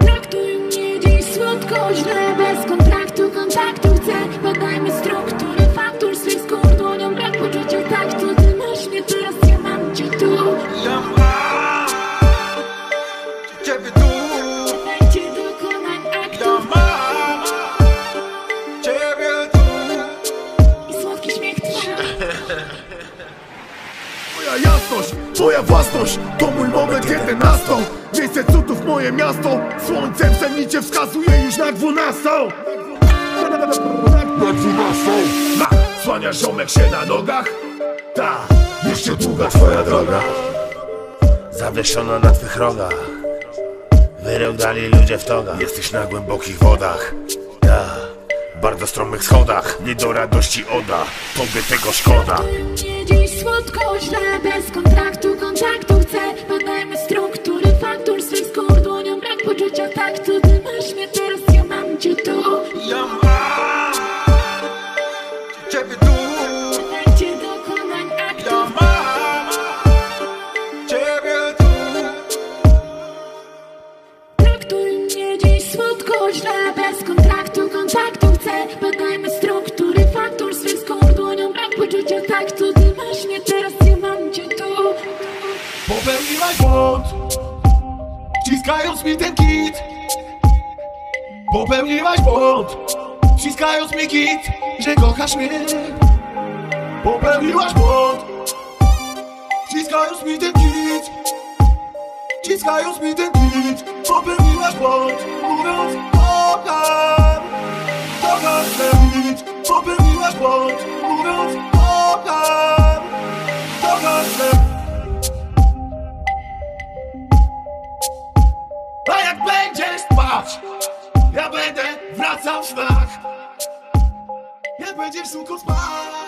Traktuj mnie dziś kontaktu Chcę, Moja jasność, moja własność To mój moment, kiedy nastał. Miejsce cudów, moje miasto. Słońcem w zenicie wskazuje już na dwunastą. Na dwunastą. Ma, słania ziomek się na nogach. Ta, jeszcze długa twoja droga. Zawieszono na twych rogach. Wyrełdali ludzie w togach. Jesteś na głębokich wodach. W bardzo stromych schodach. Nie do radości oda, tobie tego szkoda słodko, źle, bez kontraktu, kontaktu Chcę, podajmy struktury faktur Swych skór dłonią brak poczucia taktu. Ty masz mnie teraz, ja mam cię tu. Ja mam Ciebie tu. Dajcie dokonań aktu. Ja mam Ciebie tu. Traktuj mnie dziś słodko, źle, bez kontraktu, Popełniłaś błąd. Wciskając mi ten kit. Popełniłaś błąd. Wciskając mi kit Że kochasz mnie. Popełniłaś błąd. Wciskając mi ten kit. Wciskając mi ten kit. Popełniłaś błąd. Mówiąc kocham. Ten kit Popełniłaś błąd. Mówiąc Kocham spać, ja będę wracał w snach. Jak będziesz suko spać.